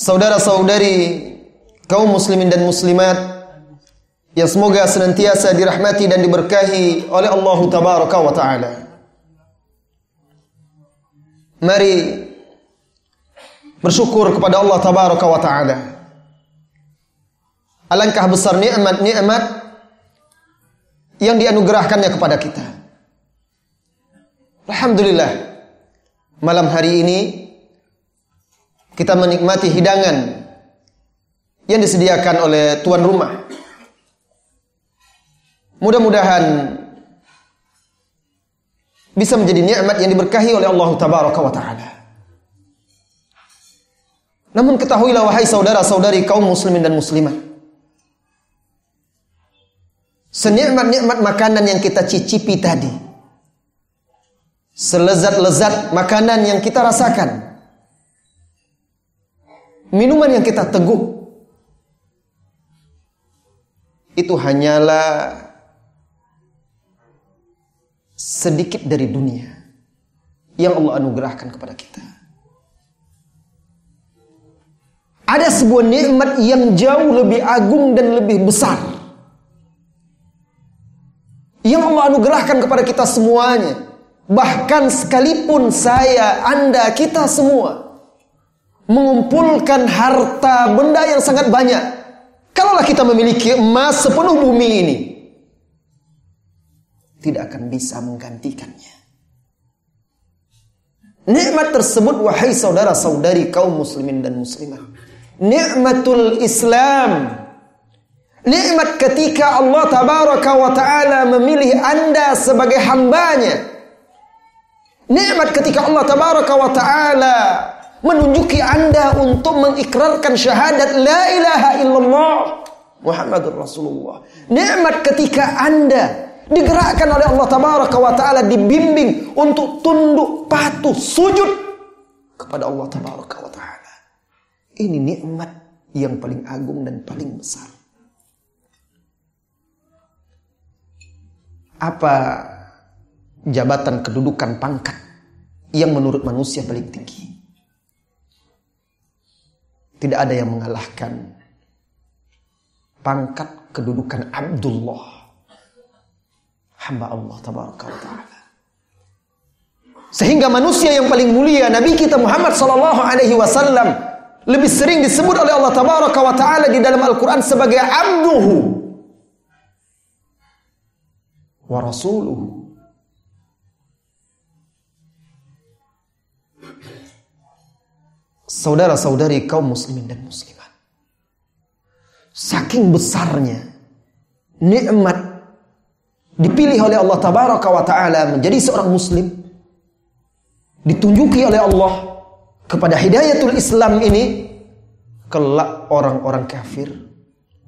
saudara-saudari kaum muslimin dan muslimat yang semoga senantiasa dirahmati dan diberkahi oleh Allah tabaraka wa taala. Mari bersyukur kepada Allah tabaraka wa taala. Alangkah besar nikmat-nikmat yang dianugerahkannya kepada kita. Alhamdulillah. Malam hari ini kita menikmati hidangan yang disediakan oleh tuan rumah. Mudah-mudahan bisa menjadi nikmat yang diberkahi oleh Allah Tabaraka wa taala. Namun ketahuilah wahai saudara-saudari kaum muslimin dan muslimat. Senikmat-nikmat makanan yang kita cicipi tadi. Selezat-lezat makanan yang kita rasakan minuman yang kita teguk itu hanyalah sedikit dari dunia yang Allah anugerahkan kepada kita. Ada sebuah nikmat yang jauh lebih agung dan lebih besar. Yang Allah anugerahkan kepada kita semuanya. Bahkan sekalipun saya, Anda, kita semua mengumpulkan harta benda yang sangat banyak. Kalaulah kita memiliki emas sepenuh bumi ini, tidak akan bisa menggantikannya. Nikmat tersebut wahai saudara-saudari kaum muslimin dan muslimah. Nikmatul Islam. Nikmat ketika Allah tabaraka wa taala memilih Anda sebagai hambanya. Nikmat ketika Allah tabaraka wa taala menunjuki Anda untuk mengikrarkan syahadat la ilaha illallah Muhammadur Rasulullah. Nikmat ketika Anda digerakkan oleh Allah tabaraka wa taala dibimbing untuk tunduk patuh sujud kepada Allah tabaraka wa taala. Ini nikmat yang paling agung dan paling besar. Apa jabatan kedudukan pangkat yang menurut manusia paling tinggi? Tidak ada yang mengalahkan pangkat kedudukan Abdullah. Hamba Allah tabaraka taala. Sehingga manusia yang paling mulia Nabi kita Muhammad sallallahu alaihi wasallam lebih sering disebut oleh Allah tabaraka wa taala di dalam Al-Qur'an sebagai abduhu wa rasuluhu. Saudara-saudari kaum muslimin dan muslimat. Saking besarnya nikmat dipilih oleh Allah tabaraka wa taala menjadi seorang muslim ditunjuki oleh Allah kepada hidayatul Islam ini kelak orang-orang kafir,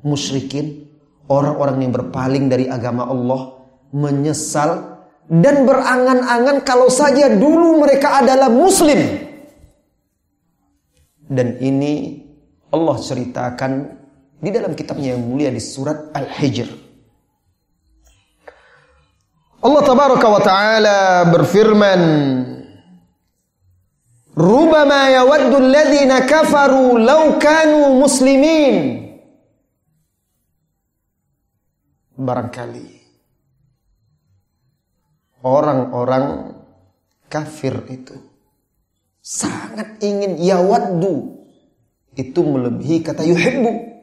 musyrikin, orang-orang yang berpaling dari agama Allah menyesal dan berangan-angan kalau saja dulu mereka adalah muslim dan ini Allah ceritakan di dalam kitabnya yang mulia di surat Al-Hijr. Allah tabaraka wa taala berfirman Rubama yawaddu alladhina kafaru law kanu muslimin Barangkali orang-orang kafir itu sangat ingin yawaddu itu melebihi kata yuhibbu.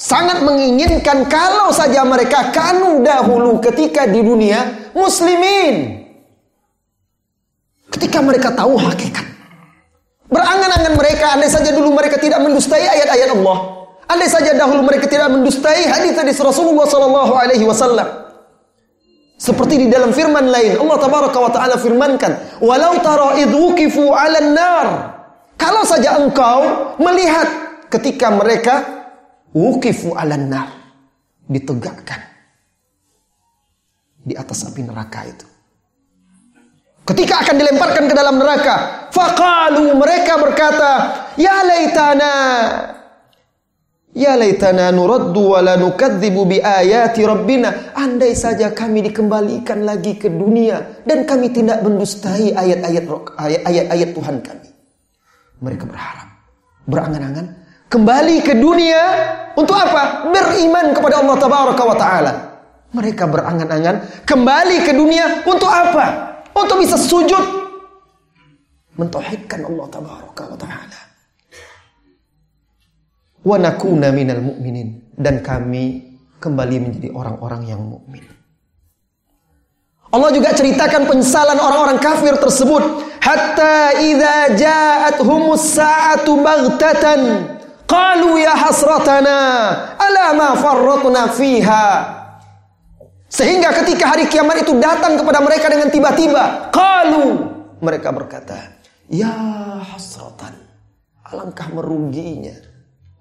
Sangat menginginkan kalau saja mereka kanu dahulu ketika di dunia muslimin. Ketika mereka tahu hakikat. Berangan-angan mereka, andai saja dulu mereka tidak mendustai ayat-ayat Allah. Andai saja dahulu mereka tidak mendustai hadis-hadis Rasulullah sallallahu alaihi wasallam. Seperti di dalam firman lain, Allah tabaraka wa taala firmankan, "Walau tara idh wuqifu 'alan nar." Kalau saja engkau melihat ketika mereka wukifu alan nar ditegakkan di atas api neraka itu ketika akan dilemparkan ke dalam neraka faqalu mereka berkata ya laitana Ya laitana nuraddu wa la nukadzibu bi ayati rabbina. Andai saja kami dikembalikan lagi ke dunia dan kami tidak mendustai ayat-ayat ayat-ayat Tuhan kami. Mereka berharap, berangan-angan kembali ke dunia untuk apa? Beriman kepada Allah Tabaraka wa taala. Mereka berangan-angan kembali ke dunia untuk apa? Untuk bisa sujud mentauhidkan Allah Tabaraka wa taala. Wa nakuna minal mu'minin dan kami kembali menjadi orang-orang yang mukmin. Allah juga ceritakan penyesalan orang-orang kafir tersebut hatta idza ja'atuhumus sa'atu baghtatan Qalu ya hasratana ala ma farratna fiha. Sehingga ketika hari kiamat itu datang kepada mereka dengan tiba-tiba, qalu mereka berkata, "Ya hasratan." Alangkah meruginya.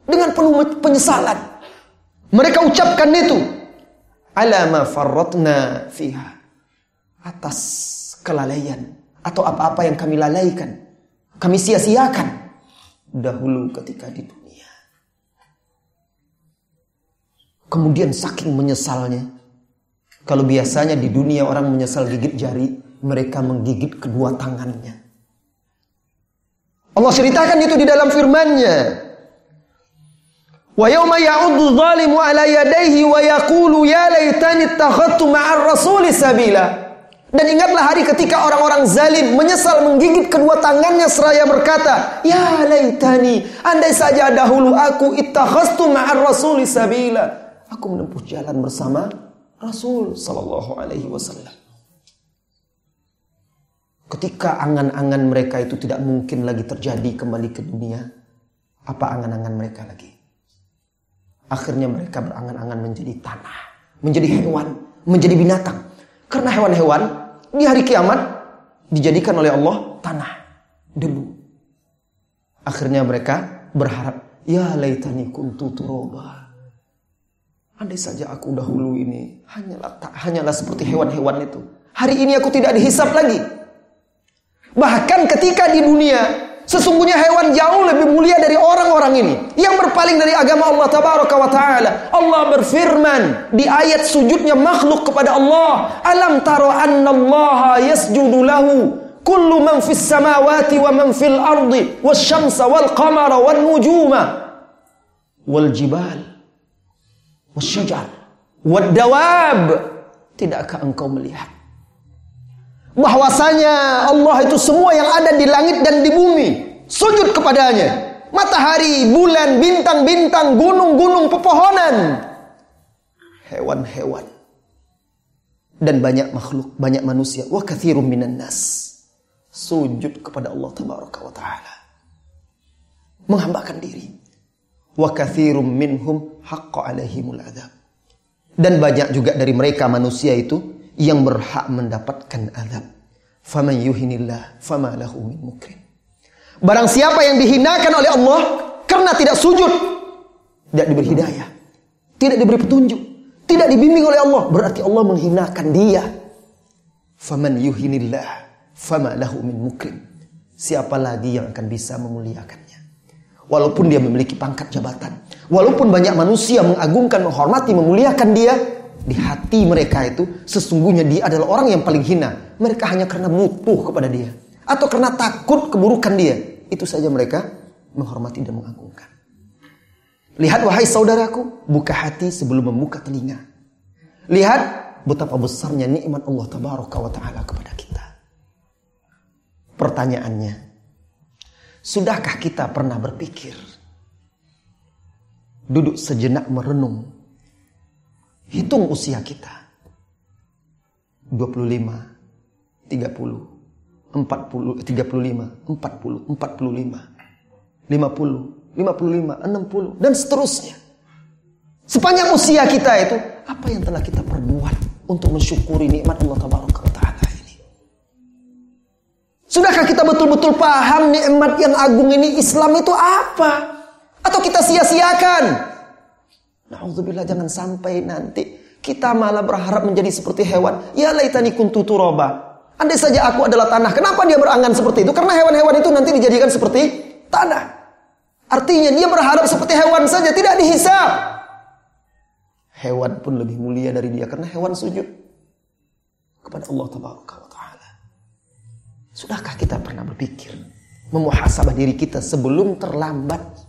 Dengan penuh penyesalan. Mereka ucapkan itu. Ala ma farratna fiha. Atas kelalaian atau apa-apa yang kami lalaikan. Kami sia-siakan dahulu ketika di Kemudian saking menyesalnya. Kalau biasanya di dunia orang menyesal gigit jari, mereka menggigit kedua tangannya. Allah ceritakan itu di dalam firman-Nya. Wa ya'uddu ala yadayhi wa yaqulu ya laitani ittakhadtu ma'ar rasuli sabila. Dan ingatlah hari ketika orang-orang zalim menyesal menggigit kedua tangannya seraya berkata, "Ya laitani, andai saja dahulu aku ittakhastu ma'ar rasuli sabila." Aku menempuh jalan bersama Rasul Sallallahu Alaihi Wasallam. Ketika angan-angan mereka itu tidak mungkin lagi terjadi kembali ke dunia, apa angan-angan mereka lagi? Akhirnya mereka berangan-angan menjadi tanah, menjadi hewan, menjadi binatang. Karena hewan-hewan di hari kiamat dijadikan oleh Allah tanah, debu. Akhirnya mereka berharap, ya laitani kuntu turoba. Andai saja aku dahulu ini hanyalah tak hanyalah seperti hewan-hewan itu. Hari ini aku tidak dihisap lagi. Bahkan ketika di dunia sesungguhnya hewan jauh lebih mulia dari orang-orang ini. Yang berpaling dari agama Allah tabaraka wa taala. Allah berfirman di ayat sujudnya makhluk kepada Allah, "Alam taro anna Allah yasjudu lahu kullu man fis samawati wa man fil ardi wasyamsa wal qamara wan nujuma wal jibal wasyajar wadawab tidakkah engkau melihat bahwasanya Allah itu semua yang ada di langit dan di bumi. Sujud kepadanya. Matahari bulan bintang-bintang gunung-gunung pepohonan. Hewan-hewan. Dan banyak makhluk banyak manusia. Wa katsirum minan nas. Sujud kepada Allah tabaraka wa taala. Menghambakan diri. Wa kathirum minhum haqqa alaihimul adab. Dan banyak juga dari mereka manusia itu yang berhak mendapatkan azab. Faman yuhinillah fama lahu min mukrim. Barang siapa yang dihinakan oleh Allah karena tidak sujud, tidak diberi hidayah, tidak diberi petunjuk, tidak dibimbing oleh Allah, berarti Allah menghinakan dia. Faman yuhinillah fama lahu min mukrim. Siapa lagi yang akan bisa memuliakan? walaupun dia memiliki pangkat jabatan, walaupun banyak manusia mengagungkan, menghormati, memuliakan dia, di hati mereka itu sesungguhnya dia adalah orang yang paling hina. Mereka hanya karena butuh kepada dia atau karena takut keburukan dia. Itu saja mereka menghormati dan mengagungkan. Lihat wahai saudaraku, buka hati sebelum membuka telinga. Lihat betapa besarnya nikmat Allah tabaraka wa taala kepada kita. Pertanyaannya, Sudahkah kita pernah berpikir? Duduk sejenak merenung. Hitung usia kita. 25, 30, 40, 35, 40, 45, 50, 55, 60, dan seterusnya. Sepanjang usia kita itu, apa yang telah kita perbuat untuk mensyukuri nikmat Allah Taala ini? Sudahkah kita betul-betul paham nikmat yang agung ini Islam itu apa? Atau kita sia-siakan? Nauzubillah jangan sampai nanti kita malah berharap menjadi seperti hewan. Ya laitani kuntu turoba. Andai saja aku adalah tanah, kenapa dia berangan seperti itu? Karena hewan-hewan itu nanti dijadikan seperti tanah. Artinya dia berharap seperti hewan saja, tidak dihisap. Hewan pun lebih mulia dari dia karena hewan sujud kepada Allah Taala. Sudahkah kita pernah berpikir memuhasabah diri kita sebelum terlambat?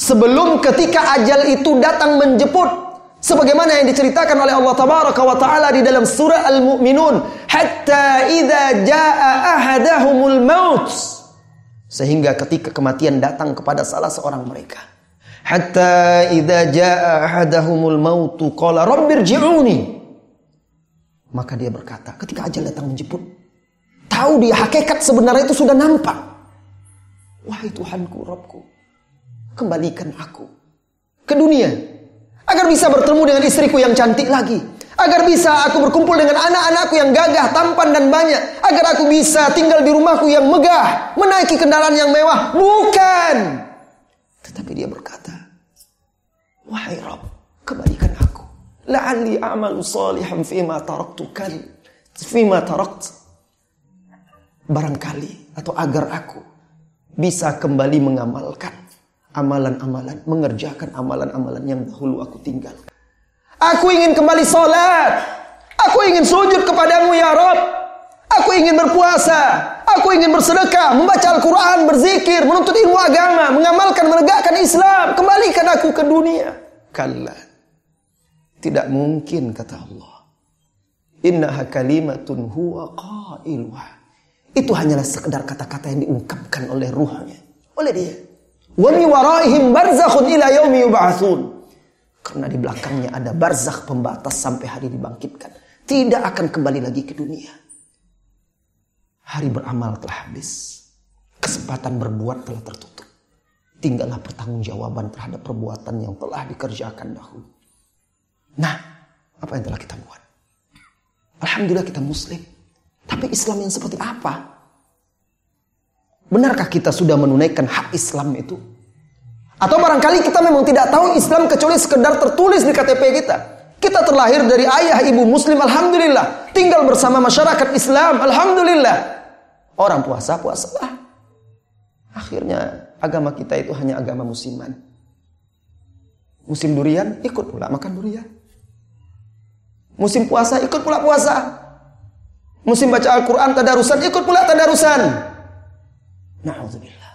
Sebelum ketika ajal itu datang menjemput Sebagaimana yang diceritakan oleh Allah Tabaraka wa Ta'ala di dalam surah Al-Mu'minun. Hatta idha ja'a ahadahumul maut. Sehingga ketika kematian datang kepada salah seorang mereka. Hatta idha ja'a ahadahumul mautu qala rabbirji'uni. Maka dia berkata, ketika ajal datang menjemput. Tahu dia hakikat sebenarnya itu sudah nampak. Wahai Tuhanku, Rabbku. Kembalikan aku ke dunia Agar bisa bertemu dengan istriku yang cantik lagi. Agar bisa aku berkumpul dengan anak-anakku yang gagah, tampan dan banyak. Agar aku bisa tinggal di rumahku yang megah. Menaiki kendaraan yang mewah. Bukan. Tetapi dia berkata. Wahai Rabb, kembalikan aku. La'alli a'malu salihan fima taraktu kal. Fima tarakt. Barangkali atau agar aku bisa kembali mengamalkan amalan-amalan, mengerjakan amalan-amalan yang dahulu aku tinggalkan. Aku ingin kembali sholat. Aku ingin sujud kepadamu ya Rob. Aku ingin berpuasa. Aku ingin bersedekah, membaca Al-Quran, berzikir, menuntut ilmu agama, mengamalkan, menegakkan Islam. Kembalikan aku ke dunia. Kalla. Tidak mungkin kata Allah. Innaha kalimatun huwa qailuha. Itu hanyalah sekedar kata-kata yang diungkapkan oleh ruhnya. Oleh dia. Waraihim barzakhun ila yaumi. Karena di belakangnya ada barzakh pembatas sampai hari dibangkitkan. Tidak akan kembali lagi ke dunia. Hari beramal telah habis. Kesempatan berbuat telah tertutup. Tinggallah pertanggungjawaban terhadap perbuatan yang telah dikerjakan dahulu. Nah, apa yang telah kita buat? Alhamdulillah kita muslim. Tapi Islam yang seperti apa? Benarkah kita sudah menunaikan hak Islam itu? Atau barangkali kita memang tidak tahu Islam kecuali sekedar tertulis di KTP kita. Kita terlahir dari ayah ibu muslim, Alhamdulillah. Tinggal bersama masyarakat Islam, Alhamdulillah. Orang puasa, puasalah. Akhirnya agama kita itu hanya agama musiman. Musim durian, ikut pula makan durian. Musim puasa, ikut pula puasa. Musim baca Al-Quran, tadarusan, ikut pula tadarusan. Na'udzubillah.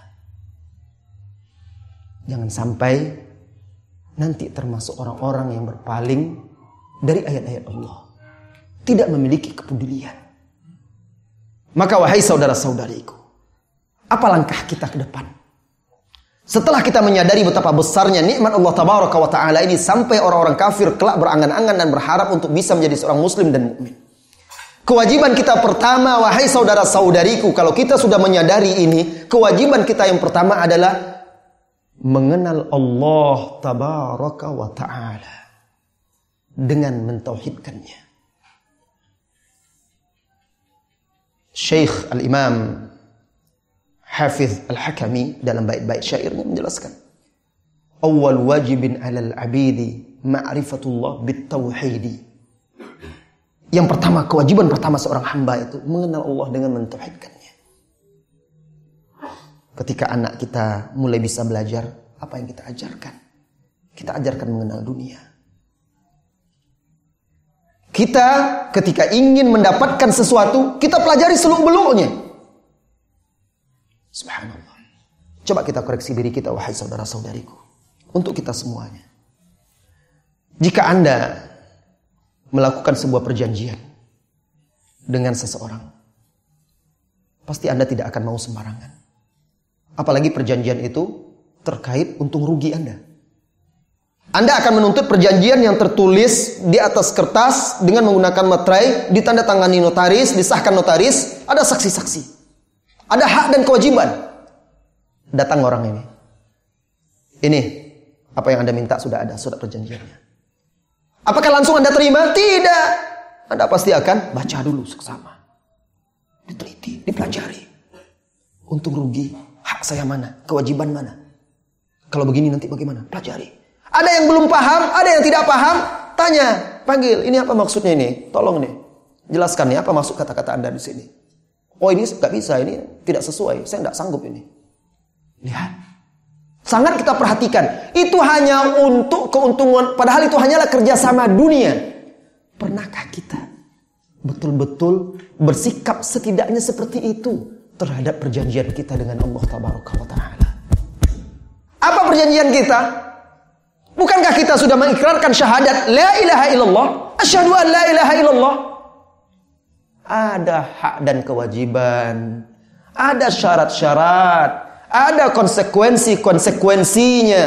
Jangan sampai nanti termasuk orang-orang yang berpaling dari ayat-ayat Allah. Tidak memiliki kepedulian. Maka wahai saudara-saudariku, apa langkah kita ke depan? Setelah kita menyadari betapa besarnya nikmat Allah tabaraka wa taala ini sampai orang-orang kafir kelak berangan-angan dan berharap untuk bisa menjadi seorang muslim dan mukmin. Kewajiban kita pertama, wahai saudara-saudariku, kalau kita sudah menyadari ini, kewajiban kita yang pertama adalah mengenal Allah tabaraka wa ta'ala dengan mentauhidkannya. Syekh Al-Imam Hafiz Al-Hakami dalam bait-bait syairnya menjelaskan. Awal wajibin alal abidi ma'rifatullah bit tauhidi yang pertama, kewajiban pertama seorang hamba itu mengenal Allah dengan mentauhidkannya. Ketika anak kita mulai bisa belajar, apa yang kita ajarkan? Kita ajarkan mengenal dunia. Kita ketika ingin mendapatkan sesuatu, kita pelajari seluk-beluknya. Subhanallah. Coba kita koreksi diri kita, wahai saudara-saudariku. Untuk kita semuanya. Jika Anda melakukan sebuah perjanjian dengan seseorang, pasti Anda tidak akan mau sembarangan. Apalagi perjanjian itu terkait untung rugi Anda. Anda akan menuntut perjanjian yang tertulis di atas kertas dengan menggunakan materai, ditandatangani notaris, disahkan notaris, ada saksi-saksi. Ada hak dan kewajiban. Datang orang ini. Ini apa yang Anda minta sudah ada surat perjanjiannya. Apakah langsung Anda terima? Tidak. Anda pasti akan baca dulu seksama. Diteliti, dipelajari. Untung rugi, hak saya mana, kewajiban mana. Kalau begini nanti bagaimana? Pelajari. Ada yang belum paham, ada yang tidak paham, tanya, panggil, ini apa maksudnya ini? Tolong nih, jelaskan nih apa maksud kata-kata Anda di sini. Oh ini nggak bisa, ini tidak sesuai, saya nggak sanggup ini. Lihat, sangat kita perhatikan. Itu hanya untuk keuntungan, padahal itu hanyalah kerjasama dunia. Pernahkah kita betul-betul bersikap setidaknya seperti itu terhadap perjanjian kita dengan Allah Taala? Apa perjanjian kita? Bukankah kita sudah mengikrarkan syahadat la ilaha illallah? Asyhadu an la ilaha illallah. Ada hak dan kewajiban. Ada syarat-syarat. Ada konsekuensi-konsekuensinya.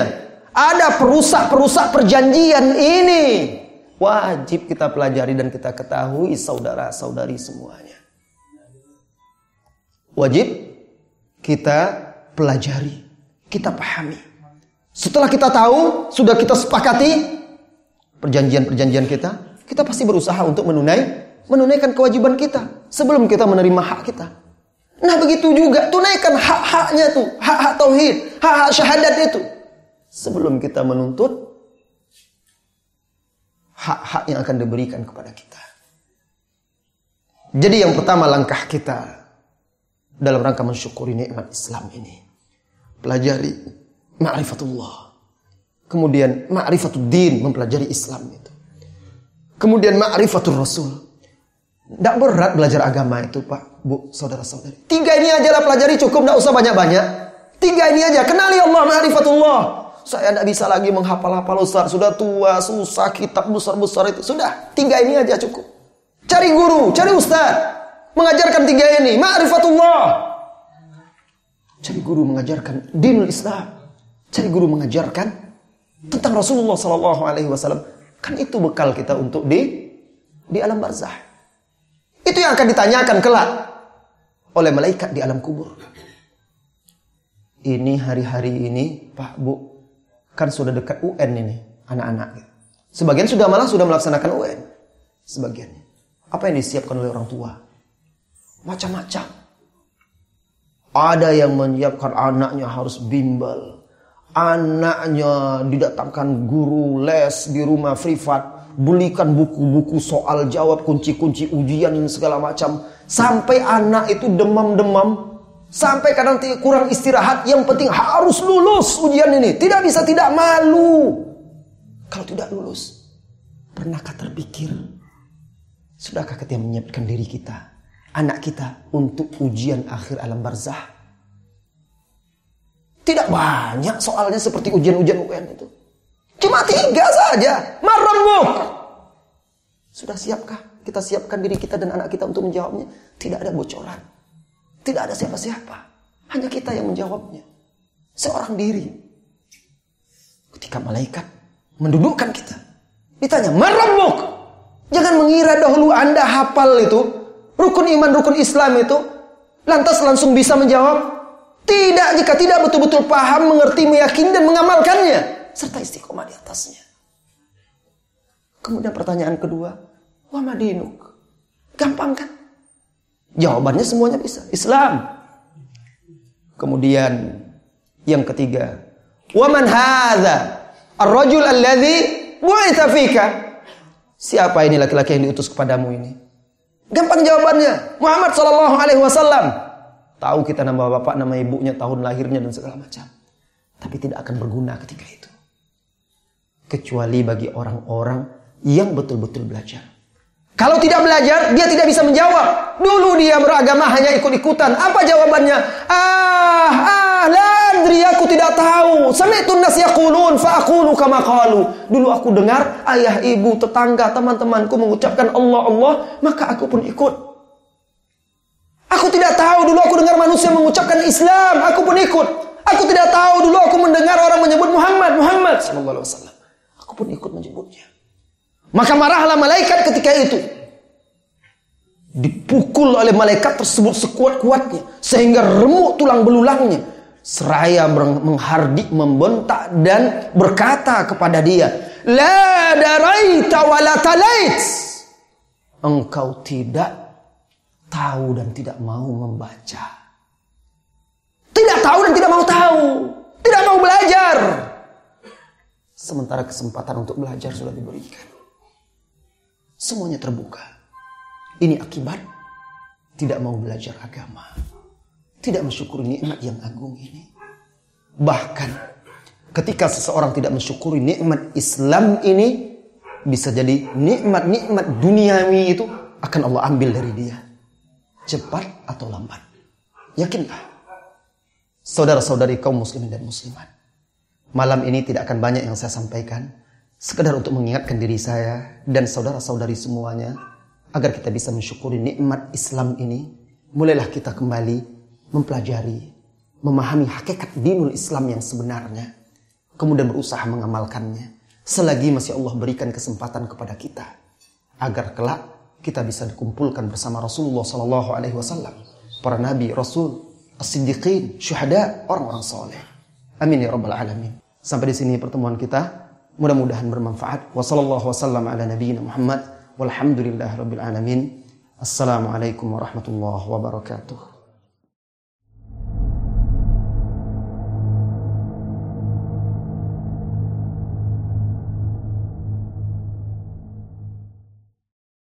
Ada perusak-perusak perjanjian ini. Wajib kita pelajari dan kita ketahui saudara-saudari semuanya. Wajib kita pelajari, kita pahami. Setelah kita tahu, sudah kita sepakati perjanjian-perjanjian kita, kita pasti berusaha untuk menunai menunaikan kewajiban kita sebelum kita menerima hak kita. Nah begitu juga tunaikan hak-haknya tuh, hak-hak tauhid, hak-hak syahadat itu. Sebelum kita menuntut hak-hak yang akan diberikan kepada kita. Jadi yang pertama langkah kita dalam rangka mensyukuri nikmat Islam ini. Pelajari ma'rifatullah. Kemudian ma'rifatul din, mempelajari Islam itu. Kemudian ma'rifatul Rasul. Tidak berat belajar agama itu Pak, Bu, saudara-saudari. Tiga ini aja lah pelajari cukup, tidak usah banyak-banyak. Tiga ini aja, kenali Allah, ma'rifatullah. Saya tidak bisa lagi menghafal-hafal Ustaz. Sudah tua, susah, kitab besar-besar itu. Sudah, tiga ini aja cukup. Cari guru, cari Ustaz. Mengajarkan tiga ini, ma'rifatullah. Cari guru mengajarkan dinul Islam. Cari guru mengajarkan tentang Rasulullah Sallallahu Alaihi Wasallam. Kan itu bekal kita untuk di di alam barzah. Itu yang akan ditanyakan kelak oleh malaikat di alam kubur. Ini hari-hari ini, Pak Bu, kan sudah dekat UN ini, anak-anak. Sebagian sudah malah sudah melaksanakan UN. Sebagian. Apa yang disiapkan oleh orang tua? Macam-macam. Ada yang menyiapkan anaknya harus bimbel anaknya didatangkan guru les di rumah privat, belikan buku-buku soal jawab kunci-kunci ujian segala macam sampai anak itu demam-demam sampai kadang kurang istirahat yang penting harus lulus ujian ini tidak bisa tidak malu kalau tidak lulus pernahkah terpikir sudahkah kita menyiapkan diri kita anak kita untuk ujian akhir alam barzah tidak banyak soalnya seperti ujian-ujian UN itu. Cuma tiga saja. Marambuk. Sudah siapkah? Kita siapkan diri kita dan anak kita untuk menjawabnya. Tidak ada bocoran. Tidak ada siapa-siapa. Hanya kita yang menjawabnya. Seorang diri. Ketika malaikat mendudukkan kita. Ditanya, marambuk. Jangan mengira dahulu Anda hafal itu. Rukun iman, rukun Islam itu. Lantas langsung bisa menjawab. Tidak jika tidak betul-betul paham, mengerti, meyakini dan mengamalkannya serta istiqomah di atasnya. Kemudian pertanyaan kedua, wa madinuk? Gampang kan? Jawabannya semuanya bisa. Islam. Kemudian yang ketiga, wa man hadza? Ar-rajul alladhi bu'itha fika. Siapa ini laki-laki yang diutus kepadamu ini? Gampang jawabannya. Muhammad sallallahu alaihi wasallam. Tahu kita nama bapak, nama ibunya, tahun lahirnya dan segala macam. Tapi tidak akan berguna ketika itu. Kecuali bagi orang-orang yang betul-betul belajar. Kalau tidak belajar, dia tidak bisa menjawab. Dulu dia beragama hanya ikut-ikutan. Apa jawabannya? Ah, ah, ladri aku tidak tahu. Sami'tu nas yaqulun fa aqulu kama qalu. Dulu aku dengar ayah, ibu, tetangga, teman-temanku mengucapkan Allah Allah, maka aku pun ikut. Aku tidak tahu dulu aku dengar manusia mengucapkan Islam, aku pun ikut. Aku tidak tahu dulu aku mendengar orang menyebut Muhammad, Muhammad sallallahu alaihi wasallam. Aku pun ikut menyebutnya. Maka marahlah malaikat ketika itu. Dipukul oleh malaikat tersebut sekuat-kuatnya sehingga remuk tulang belulangnya. Seraya menghardik, membentak dan berkata kepada dia, "La daraita wa la talait." Engkau tidak tahu dan tidak mau membaca. Tidak tahu dan tidak mau tahu. Tidak mau belajar. Sementara kesempatan untuk belajar sudah diberikan. Semuanya terbuka. Ini akibat tidak mau belajar agama. Tidak mensyukuri nikmat yang agung ini. Bahkan ketika seseorang tidak mensyukuri nikmat Islam ini bisa jadi nikmat-nikmat duniawi itu akan Allah ambil dari dia. Cepat atau lambat. Yakinlah. Saudara-saudari kaum muslimin dan muslimat. Malam ini tidak akan banyak yang saya sampaikan. Sekedar untuk mengingatkan diri saya dan saudara-saudari semuanya agar kita bisa mensyukuri nikmat Islam ini. Mulailah kita kembali mempelajari, memahami hakikat dinul Islam yang sebenarnya, kemudian berusaha mengamalkannya. Selagi masih Allah berikan kesempatan kepada kita agar kelak kita bisa dikumpulkan bersama Rasulullah Sallallahu Alaihi Wasallam, para nabi, rasul, as-siddiqin, syuhada, orang-orang soleh. Amin ya rabbal alamin. Sampai di sini pertemuan kita. Mudah-mudahan bermanfaat. Alamin. Assalamualaikum warahmatullahi wabarakatuh.